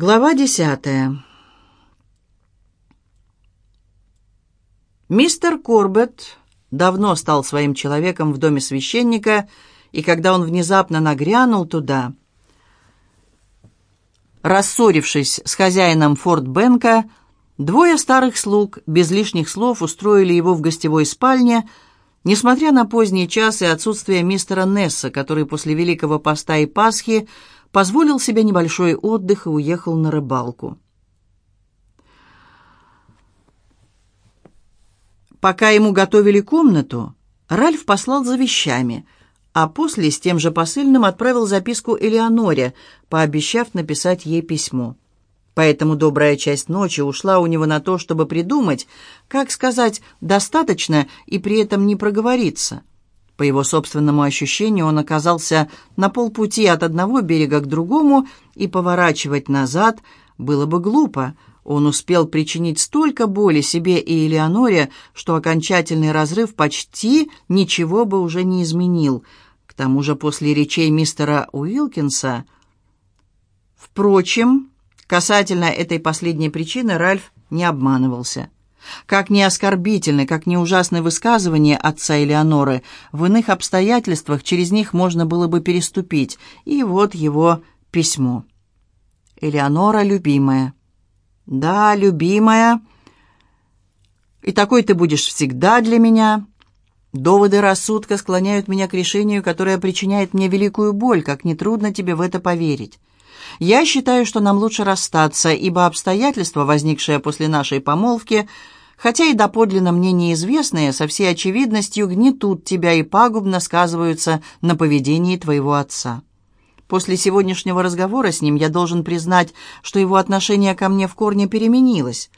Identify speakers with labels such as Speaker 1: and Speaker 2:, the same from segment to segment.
Speaker 1: Глава десятая. Мистер Корбетт давно стал своим человеком в доме священника, и когда он внезапно нагрянул туда, рассорившись с хозяином Форт Бенка, двое старых слуг без лишних слов устроили его в гостевой спальне, несмотря на поздний час и отсутствие мистера Несса, который после Великого Поста и Пасхи позволил себе небольшой отдых и уехал на рыбалку. Пока ему готовили комнату, Ральф послал за вещами, а после с тем же посыльным отправил записку Элеоноре, пообещав написать ей письмо. Поэтому добрая часть ночи ушла у него на то, чтобы придумать, как сказать «достаточно» и при этом не проговориться. По его собственному ощущению, он оказался на полпути от одного берега к другому, и поворачивать назад было бы глупо. Он успел причинить столько боли себе и Элеоноре, что окончательный разрыв почти ничего бы уже не изменил. К тому же после речей мистера Уилкинса... Впрочем, касательно этой последней причины Ральф не обманывался. Как ни оскорбительны, как ни ужасны высказывания отца Элеоноры, в иных обстоятельствах через них можно было бы переступить. И вот его письмо. «Элеонора, любимая». «Да, любимая. И такой ты будешь всегда для меня». Доводы рассудка склоняют меня к решению, которое причиняет мне великую боль, как нетрудно тебе в это поверить. Я считаю, что нам лучше расстаться, ибо обстоятельства, возникшие после нашей помолвки, хотя и доподлинно мне неизвестные, со всей очевидностью гнетут тебя и пагубно сказываются на поведении твоего отца. После сегодняшнего разговора с ним я должен признать, что его отношение ко мне в корне переменилось.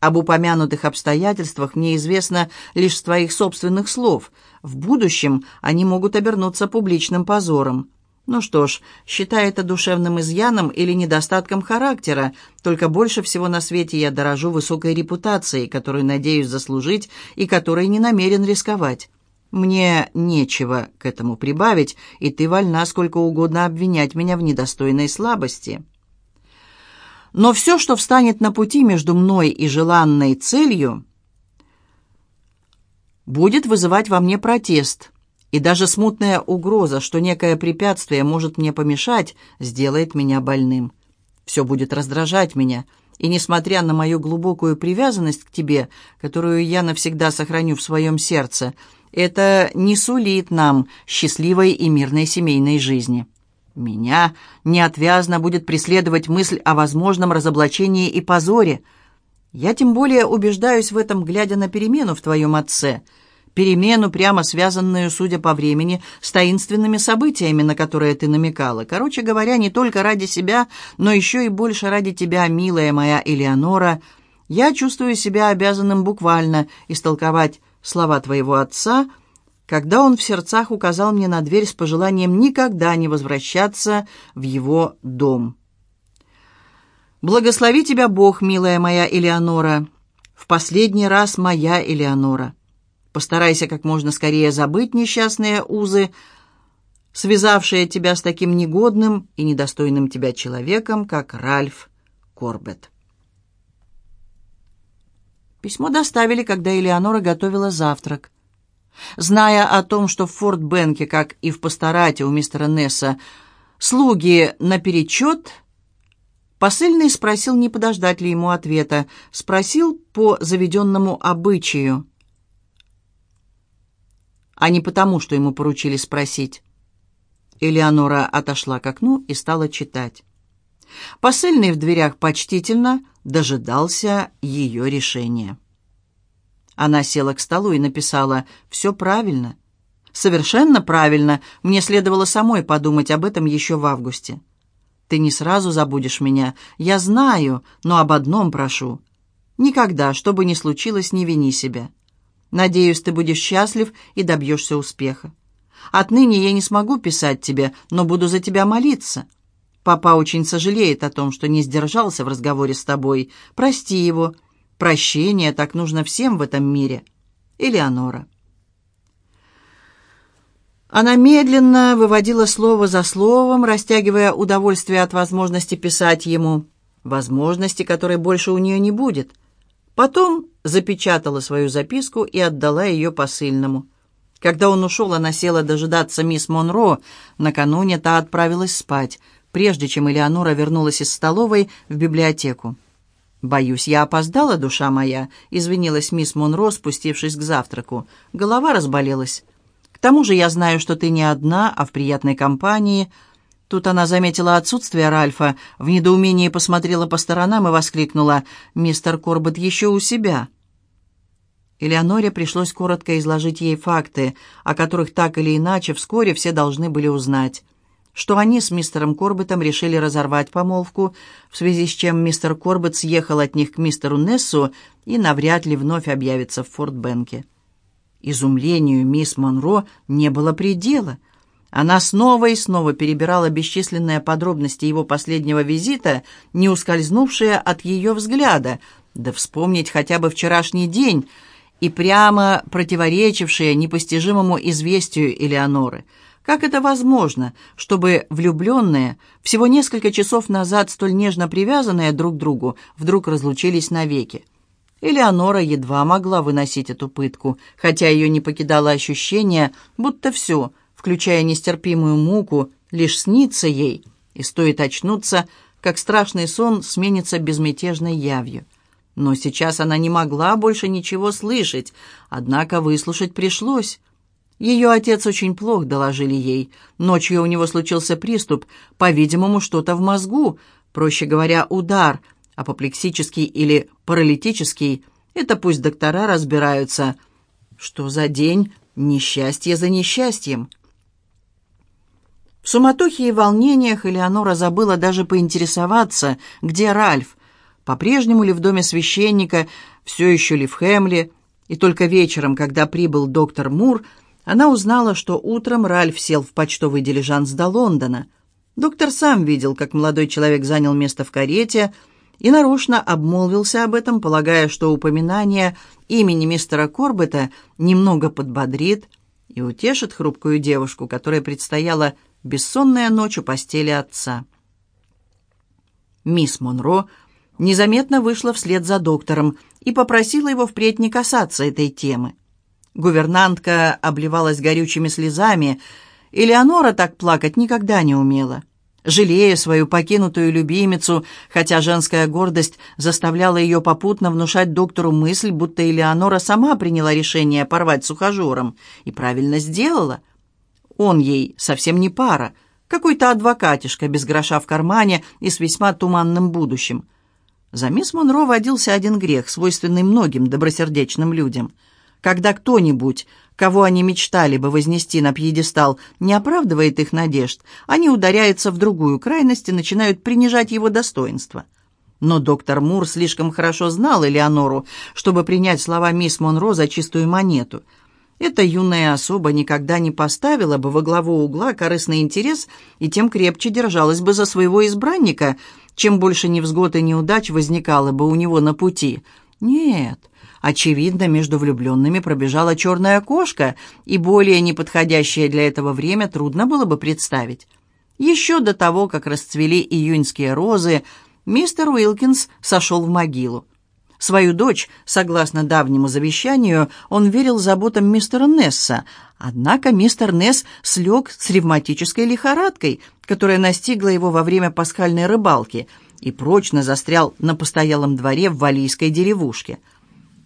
Speaker 1: Об упомянутых обстоятельствах мне известно лишь с твоих собственных слов. В будущем они могут обернуться публичным позором. Ну что ж, считай это душевным изъяном или недостатком характера, только больше всего на свете я дорожу высокой репутацией, которую надеюсь заслужить и которой не намерен рисковать. Мне нечего к этому прибавить, и ты вольна сколько угодно обвинять меня в недостойной слабости. Но все, что встанет на пути между мной и желанной целью, будет вызывать во мне протест – и даже смутная угроза, что некое препятствие может мне помешать, сделает меня больным. Все будет раздражать меня, и, несмотря на мою глубокую привязанность к тебе, которую я навсегда сохраню в своем сердце, это не сулит нам счастливой и мирной семейной жизни. Меня неотвязно будет преследовать мысль о возможном разоблачении и позоре. Я тем более убеждаюсь в этом, глядя на перемену в твоем отце — перемену, прямо связанную, судя по времени, с таинственными событиями, на которые ты намекала. Короче говоря, не только ради себя, но еще и больше ради тебя, милая моя Элеонора, я чувствую себя обязанным буквально истолковать слова твоего отца, когда он в сердцах указал мне на дверь с пожеланием никогда не возвращаться в его дом. «Благослови тебя Бог, милая моя Элеонора, в последний раз моя Элеонора». Постарайся как можно скорее забыть несчастные узы, связавшие тебя с таким негодным и недостойным тебя человеком, как Ральф Корбет. Письмо доставили, когда Элеонора готовила завтрак. Зная о том, что в Форт-Бенке, как и в Пасторате у мистера Несса, слуги наперечет, посыльный спросил, не подождать ли ему ответа, спросил по заведенному обычаю – а не потому, что ему поручили спросить. Элеонора отошла к окну и стала читать. Посыльный в дверях почтительно дожидался ее решения. Она села к столу и написала «Все правильно». «Совершенно правильно. Мне следовало самой подумать об этом еще в августе. Ты не сразу забудешь меня. Я знаю, но об одном прошу. Никогда, что бы ни случилось, не вини себя. Надеюсь, ты будешь счастлив и добьешься успеха. Отныне я не смогу писать тебе, но буду за тебя молиться. Папа очень сожалеет о том, что не сдержался в разговоре с тобой. Прости его. Прощение так нужно всем в этом мире. Элеонора. Она медленно выводила слово за словом, растягивая удовольствие от возможности писать ему. возможности, которой больше у нее не будет. Потом запечатала свою записку и отдала ее посыльному. Когда он ушел, она села дожидаться мисс Монро. Накануне та отправилась спать, прежде чем Элеонора вернулась из столовой в библиотеку. «Боюсь, я опоздала, душа моя», — извинилась мисс Монро, спустившись к завтраку. «Голова разболелась. К тому же я знаю, что ты не одна, а в приятной компании». Тут она заметила отсутствие Ральфа, в недоумении посмотрела по сторонам и воскликнула «Мистер Корбет еще у себя». Элеоноре пришлось коротко изложить ей факты, о которых так или иначе вскоре все должны были узнать что они с мистером Корбетом решили разорвать помолвку, в связи с чем мистер Корбет съехал от них к мистеру Нессу и навряд ли вновь объявится в Форт-Бенке. Изумлению мисс Монро не было предела. Она снова и снова перебирала бесчисленные подробности его последнего визита, не ускользнувшие от ее взгляда, да вспомнить хотя бы вчерашний день, и прямо противоречившие непостижимому известию Элеоноры — как это возможно, чтобы влюбленные, всего несколько часов назад столь нежно привязанные друг к другу, вдруг разлучились навеки? Элеонора едва могла выносить эту пытку, хотя ее не покидало ощущение, будто все, включая нестерпимую муку, лишь снится ей, и стоит очнуться, как страшный сон сменится безмятежной явью. Но сейчас она не могла больше ничего слышать, однако выслушать пришлось. Ее отец очень плох, доложили ей. Ночью у него случился приступ, по-видимому, что-то в мозгу, проще говоря, удар, апоплексический или паралитический. Это пусть доктора разбираются. Что за день? Несчастье за несчастьем. В суматохе и волнениях Элеонора забыла даже поинтересоваться, где Ральф. По-прежнему ли в доме священника, все еще ли в Хемле. И только вечером, когда прибыл доктор Мур, она узнала, что утром Ральф сел в почтовый дилижанс до Лондона. Доктор сам видел, как молодой человек занял место в карете и нарочно обмолвился об этом, полагая, что упоминание имени мистера Корбета немного подбодрит и утешит хрупкую девушку, которой предстояла бессонная ночь у постели отца. Мисс Монро незаметно вышла вслед за доктором и попросила его впредь не касаться этой темы. Гувернантка обливалась горючими слезами. Элеонора так плакать никогда не умела. Жалея свою покинутую любимицу, хотя женская гордость заставляла ее попутно внушать доктору мысль, будто Элеонора сама приняла решение порвать с ухажером. И правильно сделала. Он ей совсем не пара. Какой-то адвокатишка без гроша в кармане и с весьма туманным будущим. За мисс Монро водился один грех, свойственный многим добросердечным людям — когда кто-нибудь, кого они мечтали бы вознести на пьедестал, не оправдывает их надежд, они ударяются в другую крайность и начинают принижать его достоинство. Но доктор Мур слишком хорошо знал Элеонору, чтобы принять слова мисс Монро за чистую монету. Эта юная особа никогда не поставила бы во главу угла корыстный интерес и тем крепче держалась бы за своего избранника, чем больше невзгод и неудач возникало бы у него на пути. Нет, Очевидно, между влюбленными пробежала черная кошка, и более неподходящее для этого время трудно было бы представить. Еще до того, как расцвели июньские розы, мистер Уилкинс сошел в могилу. Свою дочь, согласно давнему завещанию, он верил заботам мистера Несса, однако мистер Несс слег с ревматической лихорадкой, которая настигла его во время пасхальной рыбалки, и прочно застрял на постоялом дворе в валийской деревушке –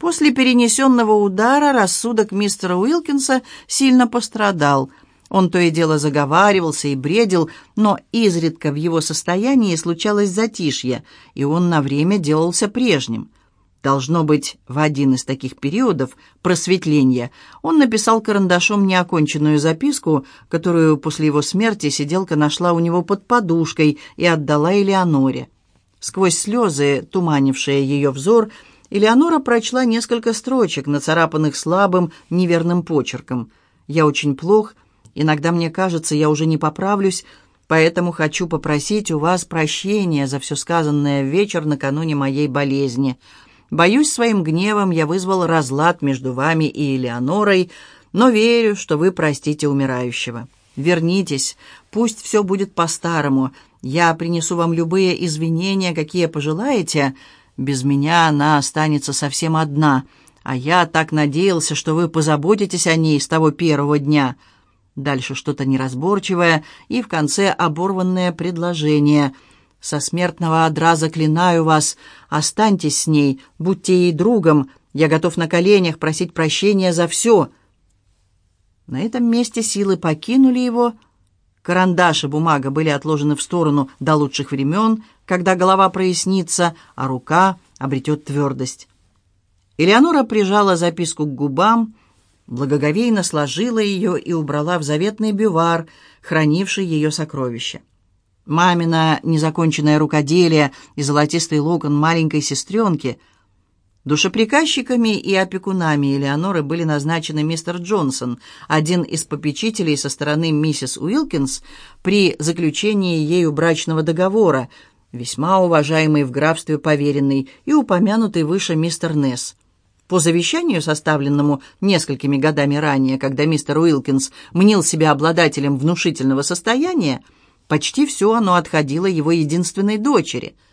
Speaker 1: После перенесенного удара рассудок мистера Уилкинса сильно пострадал. Он то и дело заговаривался и бредил, но изредка в его состоянии случалось затишье, и он на время делался прежним. Должно быть, в один из таких периодов просветления он написал карандашом неоконченную записку, которую после его смерти сиделка нашла у него под подушкой и отдала Элеоноре. Сквозь слезы, туманившие ее взор, Элеонора прочла несколько строчек, нацарапанных слабым, неверным почерком. «Я очень плох. Иногда мне кажется, я уже не поправлюсь, поэтому хочу попросить у вас прощения за все сказанное вечер накануне моей болезни. Боюсь, своим гневом я вызвал разлад между вами и Элеонорой, но верю, что вы простите умирающего. Вернитесь, пусть все будет по-старому. Я принесу вам любые извинения, какие пожелаете. Без меня она останется совсем одна, а я так надеялся, что вы позаботитесь о ней с того первого дня». Дальше что-то неразборчивое и в конце оборванное предложение. «Со смертного одра заклинаю вас, останьтесь с ней, будьте ей другом, я готов на коленях просить прощения за все». На этом месте силы покинули его. Карандаш и бумага были отложены в сторону до лучших времен, когда голова прояснится, а рука обретет твердость. Элеонора прижала записку к губам, благоговейно сложила ее и убрала в заветный бювар, хранивший ее сокровища. Мамина незаконченное рукоделие и золотистый локон маленькой сестренки — Душеприказчиками и опекунами Элеоноры были назначены мистер Джонсон, один из попечителей со стороны миссис Уилкинс при заключении ею брачного договора, весьма уважаемый в графстве поверенный и упомянутый выше мистер Несс. По завещанию, составленному несколькими годами ранее, когда мистер Уилкинс мнил себя обладателем внушительного состояния, почти все оно отходило его единственной дочери –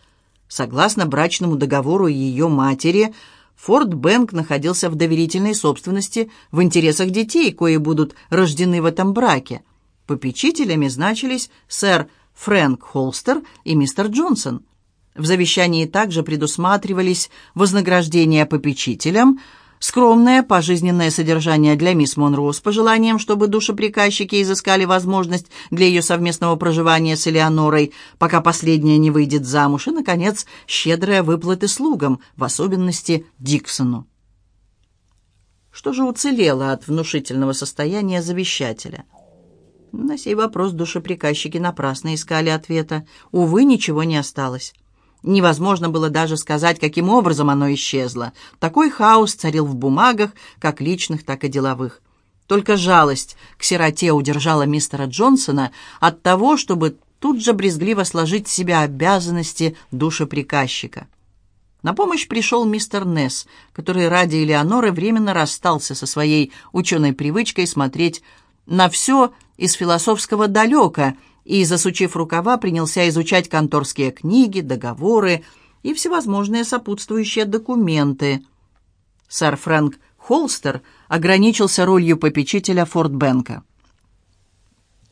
Speaker 1: Согласно брачному договору ее матери, Форт Бэнк находился в доверительной собственности в интересах детей, кои будут рождены в этом браке. Попечителями значились сэр Фрэнк Холстер и мистер Джонсон. В завещании также предусматривались вознаграждения попечителям – Скромное пожизненное содержание для мисс Монро с пожеланием, чтобы душеприказчики изыскали возможность для ее совместного проживания с Элеонорой, пока последняя не выйдет замуж, и, наконец, щедрые выплаты слугам, в особенности Диксону. Что же уцелело от внушительного состояния завещателя? На сей вопрос душеприказчики напрасно искали ответа. Увы, ничего не осталось. Невозможно было даже сказать, каким образом оно исчезло. Такой хаос царил в бумагах, как личных, так и деловых. Только жалость к сироте удержала мистера Джонсона от того, чтобы тут же брезгливо сложить в себя обязанности душеприказчика. На помощь пришел мистер Несс, который ради Элеоноры временно расстался со своей ученой привычкой смотреть на все из философского далека – и, засучив рукава, принялся изучать конторские книги, договоры и всевозможные сопутствующие документы. Сэр Фрэнк Холстер ограничился ролью попечителя Фортбенка.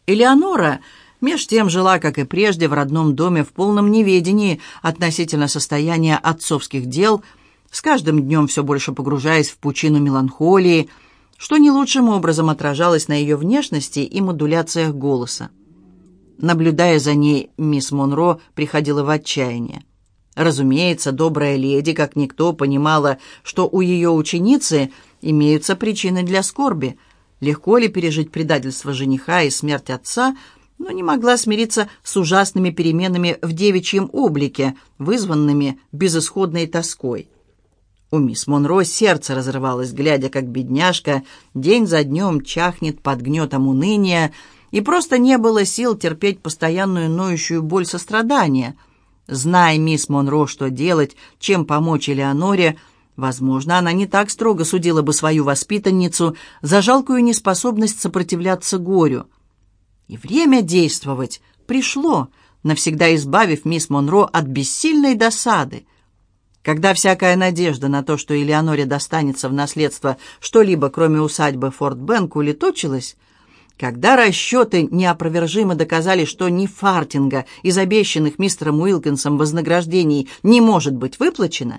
Speaker 1: Элеонора меж тем жила, как и прежде, в родном доме в полном неведении относительно состояния отцовских дел, с каждым днем все больше погружаясь в пучину меланхолии, что не лучшим образом отражалось на ее внешности и модуляциях голоса. Наблюдая за ней, мисс Монро приходила в отчаяние. Разумеется, добрая леди, как никто, понимала, что у ее ученицы имеются причины для скорби. Легко ли пережить предательство жениха и смерть отца, но не могла смириться с ужасными переменами в девичьем облике, вызванными безысходной тоской. У мисс Монро сердце разрывалось, глядя, как бедняжка день за днем чахнет под гнетом уныния, и просто не было сил терпеть постоянную ноющую боль сострадания. Зная мисс Монро, что делать, чем помочь Элеоноре, возможно, она не так строго судила бы свою воспитанницу за жалкую неспособность сопротивляться горю. И время действовать пришло, навсегда избавив мисс Монро от бессильной досады. Когда всякая надежда на то, что Элеоноре достанется в наследство что-либо, кроме усадьбы Форт Бенк, улетучилась, когда расчеты неопровержимо доказали, что ни фартинга из обещанных мистером Уилкинсом вознаграждений не может быть выплачено,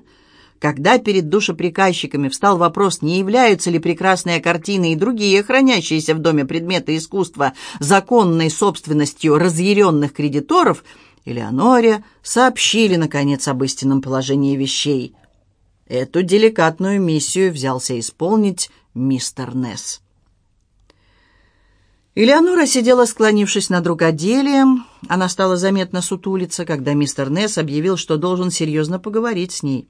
Speaker 1: когда перед душеприказчиками встал вопрос, не являются ли прекрасные картины и другие, хранящиеся в доме предметы искусства, законной собственностью разъяренных кредиторов, Элеоноре сообщили, наконец, об истинном положении вещей. Эту деликатную миссию взялся исполнить мистер Несс. Элеонора сидела, склонившись над рукоделием. Она стала заметно сутулиться, когда мистер Несс объявил, что должен серьезно поговорить с ней.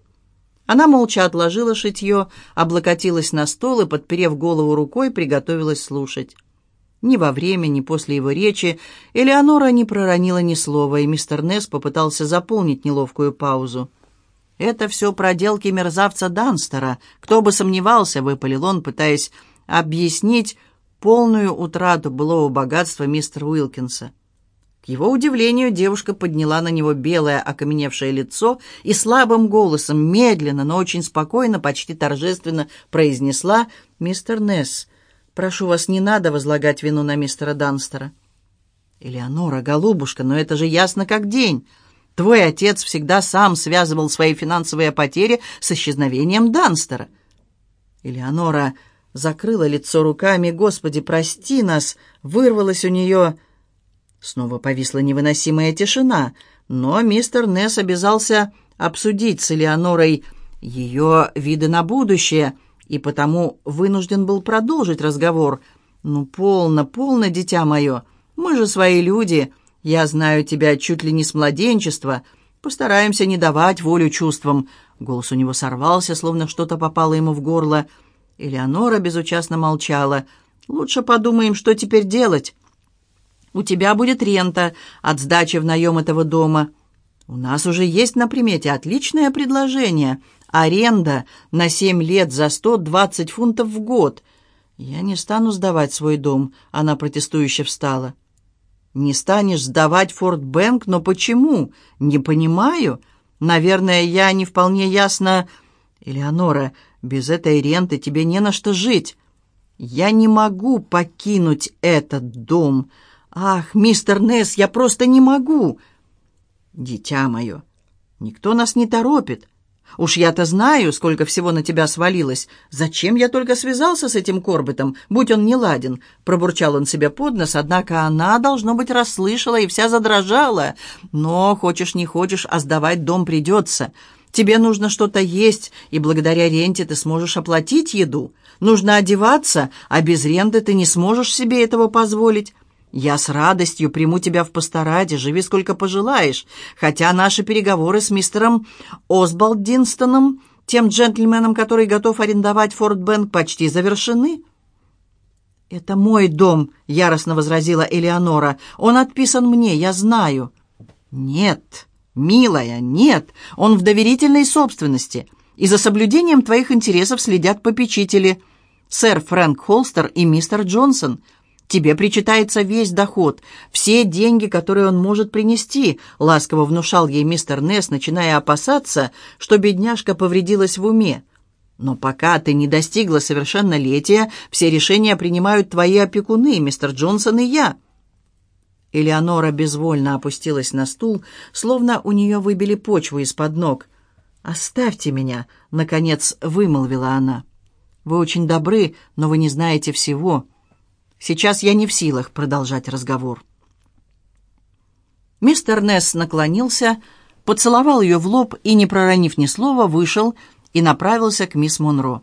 Speaker 1: Она молча отложила шитье, облокотилась на стол и, подперев голову рукой, приготовилась слушать. Ни во время, ни после его речи Элеонора не проронила ни слова, и мистер Несс попытался заполнить неловкую паузу. «Это все проделки мерзавца Данстера. Кто бы сомневался», — выпалил он, пытаясь объяснить, полную утрату былого богатства мистера Уилкинса. К его удивлению, девушка подняла на него белое окаменевшее лицо и слабым голосом, медленно, но очень спокойно, почти торжественно произнесла «Мистер Несс, прошу вас, не надо возлагать вину на мистера Данстера». «Элеонора, голубушка, но это же ясно как день. Твой отец всегда сам связывал свои финансовые потери с исчезновением Данстера». Элеонора закрыла лицо руками. «Господи, прости нас!» Вырвалась у нее... Снова повисла невыносимая тишина, но мистер Несс обязался обсудить с Элеонорой ее виды на будущее, и потому вынужден был продолжить разговор. «Ну, полно, полно, дитя мое, мы же свои люди, я знаю тебя чуть ли не с младенчества, постараемся не давать волю чувствам». Голос у него сорвался, словно что-то попало ему в горло. Элеонора безучастно молчала. «Лучше подумаем, что теперь делать». У тебя будет рента от сдачи в наем этого дома. У нас уже есть на примете отличное предложение. Аренда на семь лет за сто двадцать фунтов в год. Я не стану сдавать свой дом, она протестующе встала. Не станешь сдавать Форт Бэнк, но почему? Не понимаю. Наверное, я не вполне ясно... Элеонора, без этой ренты тебе не на что жить. Я не могу покинуть этот дом, — «Ах, мистер Несс, я просто не могу!» «Дитя мое, никто нас не торопит. Уж я-то знаю, сколько всего на тебя свалилось. Зачем я только связался с этим Корбетом, будь он не ладен?» Пробурчал он себе под нос, однако она, должно быть, расслышала и вся задрожала. «Но, хочешь не хочешь, а сдавать дом придется. Тебе нужно что-то есть, и благодаря ренте ты сможешь оплатить еду. Нужно одеваться, а без ренты ты не сможешь себе этого позволить». «Я с радостью приму тебя в пастораде, живи сколько пожелаешь, хотя наши переговоры с мистером Осбалдинстоном, тем джентльменом, который готов арендовать Форт Бэнк, почти завершены». «Это мой дом», — яростно возразила Элеонора. «Он отписан мне, я знаю». «Нет, милая, нет, он в доверительной собственности, и за соблюдением твоих интересов следят попечители, сэр Фрэнк Холстер и мистер Джонсон». Тебе причитается весь доход, все деньги, которые он может принести», — ласково внушал ей мистер Несс, начиная опасаться, что бедняжка повредилась в уме. «Но пока ты не достигла совершеннолетия, все решения принимают твои опекуны, мистер Джонсон и я». Элеонора безвольно опустилась на стул, словно у нее выбили почву из-под ног. «Оставьте меня», — наконец вымолвила она. «Вы очень добры, но вы не знаете всего». Сейчас я не в силах продолжать разговор. Мистер Несс наклонился, поцеловал ее в лоб и, не проронив ни слова, вышел и направился к мисс Монро.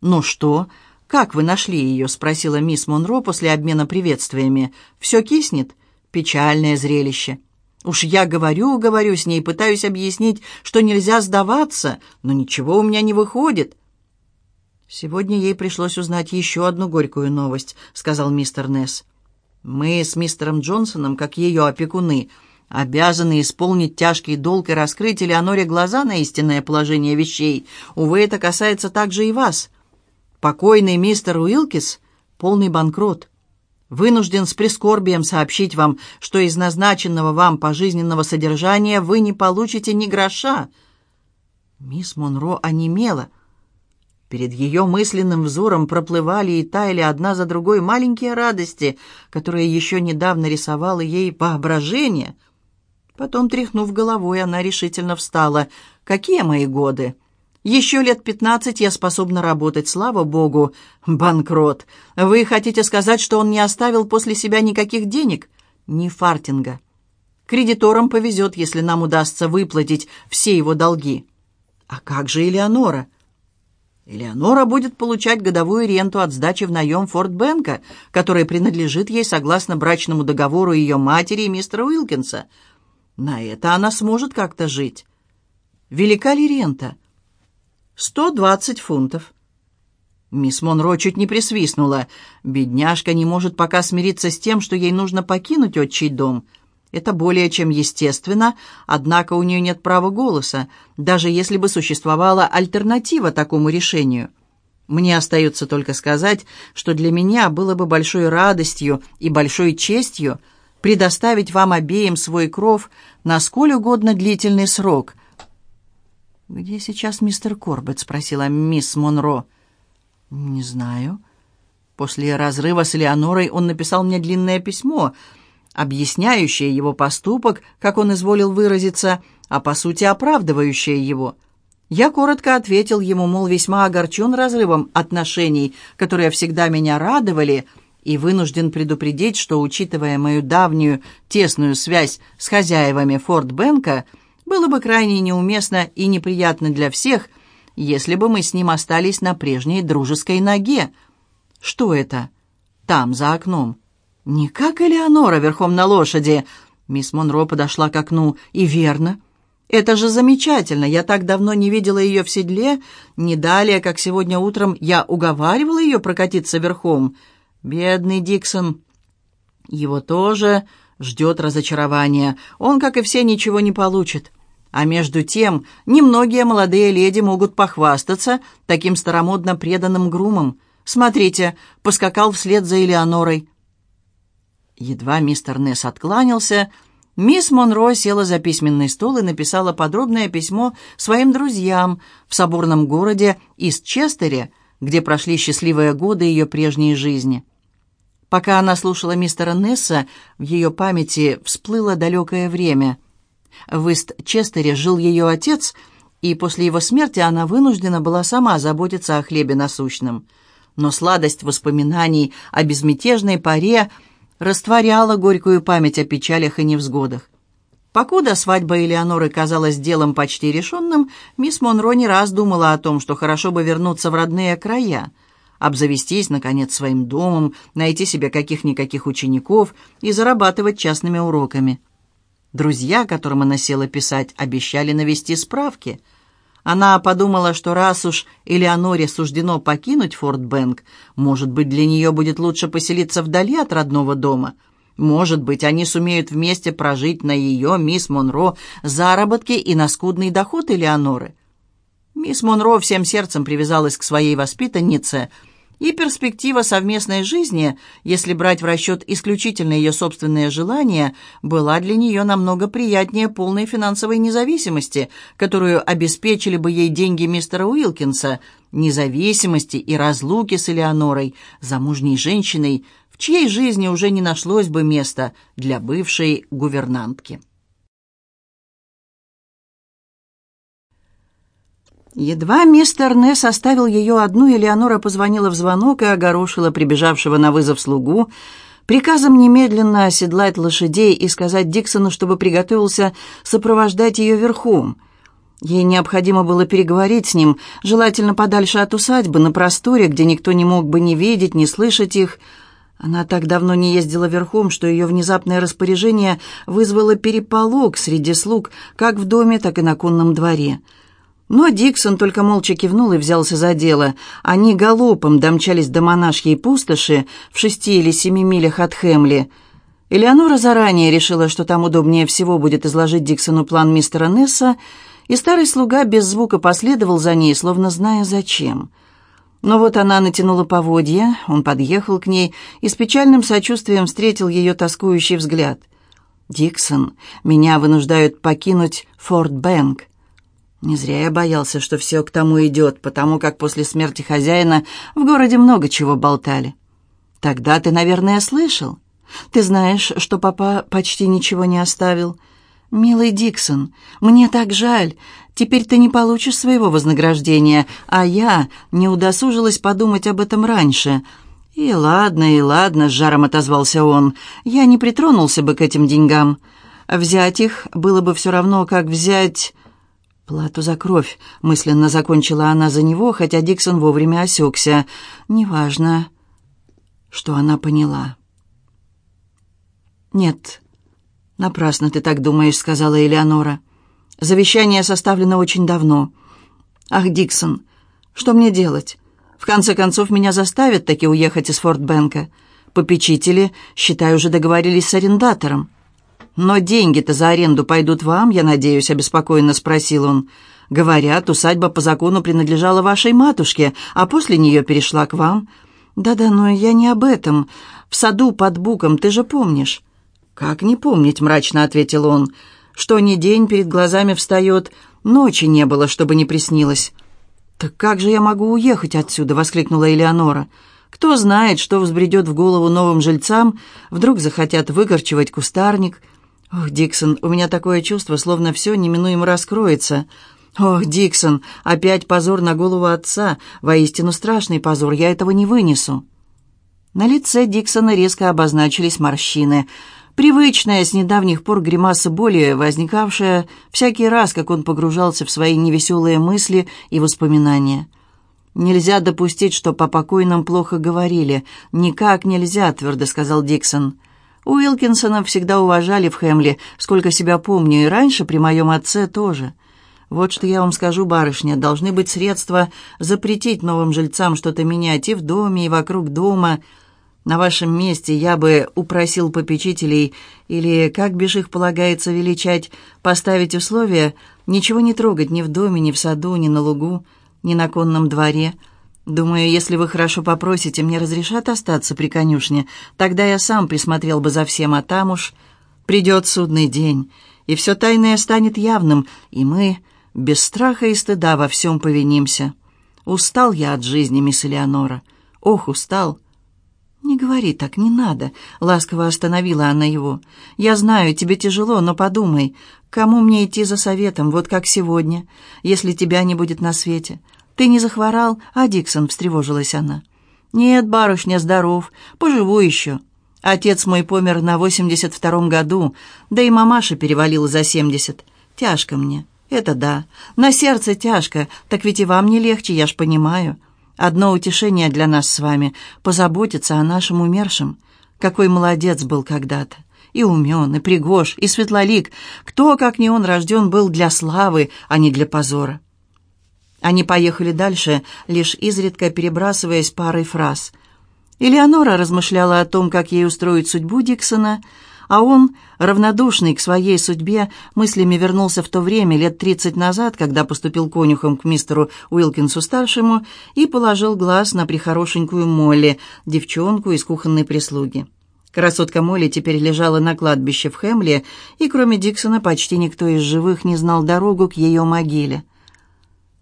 Speaker 1: «Ну что, как вы нашли ее?» — спросила мисс Монро после обмена приветствиями. «Все киснет? Печальное зрелище». Уж я говорю, говорю с ней, пытаюсь объяснить, что нельзя сдаваться, но ничего у меня не выходит. «Сегодня ей пришлось узнать еще одну горькую новость», — сказал мистер Несс. «Мы с мистером Джонсоном, как ее опекуны, обязаны исполнить тяжкий долг и раскрыть Элеоноре глаза на истинное положение вещей. Увы, это касается также и вас. Покойный мистер Уилкис — полный банкрот. Вынужден с прискорбием сообщить вам, что из назначенного вам пожизненного содержания вы не получите ни гроша». Мисс Монро онемела — Перед ее мысленным взором проплывали и таяли одна за другой маленькие радости, которые еще недавно рисовало ей воображение. Потом, тряхнув головой, она решительно встала. «Какие мои годы? Еще лет пятнадцать я способна работать, слава богу. Банкрот. Вы хотите сказать, что он не оставил после себя никаких денег? Ни фартинга. Кредиторам повезет, если нам удастся выплатить все его долги. А как же Элеонора?» Элеонора будет получать годовую ренту от сдачи в наем Форт Бенка, которая принадлежит ей согласно брачному договору ее матери и мистера Уилкинса. На это она сможет как-то жить. Велика ли рента? Сто двадцать фунтов. Мисс Монро чуть не присвистнула. Бедняжка не может пока смириться с тем, что ей нужно покинуть отчий дом — это более чем естественно, однако у нее нет права голоса, даже если бы существовала альтернатива такому решению. Мне остается только сказать, что для меня было бы большой радостью и большой честью предоставить вам обеим свой кров на сколь угодно длительный срок. «Где сейчас мистер Корбет?» — спросила мисс Монро. «Не знаю». После разрыва с Элеонорой он написал мне длинное письмо, объясняющее его поступок, как он изволил выразиться, а по сути оправдывающее его. Я коротко ответил ему, мол, весьма огорчен разрывом отношений, которые всегда меня радовали, и вынужден предупредить, что, учитывая мою давнюю тесную связь с хозяевами Форт Бенка, было бы крайне неуместно и неприятно для всех, если бы мы с ним остались на прежней дружеской ноге. Что это? Там, за окном. Не как Элеонора верхом на лошади. Мисс Монро подошла к окну. И верно. Это же замечательно. Я так давно не видела ее в седле. Не далее, как сегодня утром, я уговаривала ее прокатиться верхом. Бедный Диксон. Его тоже ждет разочарование. Он, как и все, ничего не получит. А между тем, немногие молодые леди могут похвастаться таким старомодно преданным грумом. Смотрите, поскакал вслед за Элеонорой. Едва мистер Несс откланялся, мисс Монро села за письменный стол и написала подробное письмо своим друзьям в соборном городе Истчестере, где прошли счастливые годы ее прежней жизни. Пока она слушала мистера Несса, в ее памяти всплыло далекое время. В Ист-Честере жил ее отец, и после его смерти она вынуждена была сама заботиться о хлебе насущном – но сладость воспоминаний о безмятежной паре растворяла горькую память о печалях и невзгодах. Покуда свадьба Элеоноры казалась делом почти решенным, мисс Монро не раз думала о том, что хорошо бы вернуться в родные края, обзавестись, наконец, своим домом, найти себе каких-никаких учеников и зарабатывать частными уроками. Друзья, которым она села писать, обещали навести справки – она подумала, что раз уж Элеоноре суждено покинуть Форт Бэнк, может быть, для нее будет лучше поселиться вдали от родного дома. Может быть, они сумеют вместе прожить на ее, мисс Монро, заработки и на скудный доход Элеоноры. Мисс Монро всем сердцем привязалась к своей воспитаннице – и перспектива совместной жизни, если брать в расчет исключительно ее собственные желания, была для нее намного приятнее полной финансовой независимости, которую обеспечили бы ей деньги мистера Уилкинса, независимости и разлуки с Элеонорой, замужней женщиной, в чьей жизни уже не нашлось бы места для бывшей гувернантки. Едва мистер Несс оставил ее одну, Элеонора позвонила в звонок и огорошила прибежавшего на вызов слугу, приказом немедленно оседлать лошадей и сказать Диксону, чтобы приготовился сопровождать ее верхом. Ей необходимо было переговорить с ним, желательно подальше от усадьбы, на просторе, где никто не мог бы ни видеть, ни слышать их. Она так давно не ездила верхом, что ее внезапное распоряжение вызвало переполох среди слуг, как в доме, так и на конном дворе. Но Диксон только молча кивнул и взялся за дело. Они галопом домчались до монашьей пустоши в шести или семи милях от Хемли. Элеонора заранее решила, что там удобнее всего будет изложить Диксону план мистера Несса, и старый слуга без звука последовал за ней, словно зная зачем. Но вот она натянула поводья, он подъехал к ней и с печальным сочувствием встретил ее тоскующий взгляд. «Диксон, меня вынуждают покинуть Форт Бэнк. Не зря я боялся, что все к тому идет, потому как после смерти хозяина в городе много чего болтали. Тогда ты, наверное, слышал. Ты знаешь, что папа почти ничего не оставил. Милый Диксон, мне так жаль. Теперь ты не получишь своего вознаграждения, а я не удосужилась подумать об этом раньше. И ладно, и ладно, с жаром отозвался он. Я не притронулся бы к этим деньгам. Взять их было бы все равно, как взять «Плату за кровь», — мысленно закончила она за него, хотя Диксон вовремя осекся. «Неважно, что она поняла». «Нет, напрасно ты так думаешь», — сказала Элеонора. «Завещание составлено очень давно. Ах, Диксон, что мне делать? В конце концов, меня заставят таки уехать из Форт-Бенка. Попечители, считай, уже договорились с арендатором». «Но деньги-то за аренду пойдут вам, я надеюсь», — обеспокоенно спросил он. «Говорят, усадьба по закону принадлежала вашей матушке, а после нее перешла к вам». «Да-да, но я не об этом. В саду под буком, ты же помнишь?» «Как не помнить?» — мрачно ответил он. «Что ни день перед глазами встает, ночи не было, чтобы не приснилось». «Так как же я могу уехать отсюда?» — воскликнула Элеонора. «Кто знает, что взбредет в голову новым жильцам, вдруг захотят выкорчевать кустарник». «Ох, Диксон, у меня такое чувство, словно все неминуемо раскроется». «Ох, Диксон, опять позор на голову отца. Воистину страшный позор, я этого не вынесу». На лице Диксона резко обозначились морщины. Привычная с недавних пор гримаса боли, возникавшая всякий раз, как он погружался в свои невеселые мысли и воспоминания. «Нельзя допустить, что по покойным плохо говорили. Никак нельзя», — твердо сказал Диксон. «Уилкинсона всегда уважали в Хэмли, сколько себя помню, и раньше при моем отце тоже». Вот что я вам скажу, барышня, должны быть средства запретить новым жильцам что-то менять и в доме, и вокруг дома. На вашем месте я бы упросил попечителей, или, как бишь их полагается величать, поставить условия ничего не трогать ни в доме, ни в саду, ни на лугу, ни на конном дворе. Думаю, если вы хорошо попросите, мне разрешат остаться при конюшне, тогда я сам присмотрел бы за всем, а там уж придет судный день, и все тайное станет явным, и мы без страха и стыда во всем повинимся. Устал я от жизни, мисс Элеонора. Ох, устал. «Не говори так, не надо», — ласково остановила она его. «Я знаю, тебе тяжело, но подумай, кому мне идти за советом, вот как сегодня, если тебя не будет на свете? Ты не захворал, а Диксон?» — встревожилась она. «Нет, барышня, здоров, поживу еще. Отец мой помер на восемьдесят втором году, да и мамаша перевалила за семьдесят. Тяжко мне. «Это да. На сердце тяжко. Так ведь и вам не легче, я ж понимаю. Одно утешение для нас с вами — позаботиться о нашем умершем. Какой молодец был когда-то. И умен, и пригож, и светлолик. Кто, как не он, рожден был для славы, а не для позора». Они поехали дальше, лишь изредка перебрасываясь парой фраз. Элеонора размышляла о том, как ей устроить судьбу Диксона — а он, равнодушный к своей судьбе, мыслями вернулся в то время, лет тридцать назад, когда поступил конюхом к мистеру Уилкинсу-старшему и положил глаз на прихорошенькую Молли, девчонку из кухонной прислуги. Красотка Молли теперь лежала на кладбище в Хемле, и кроме Диксона почти никто из живых не знал дорогу к ее могиле.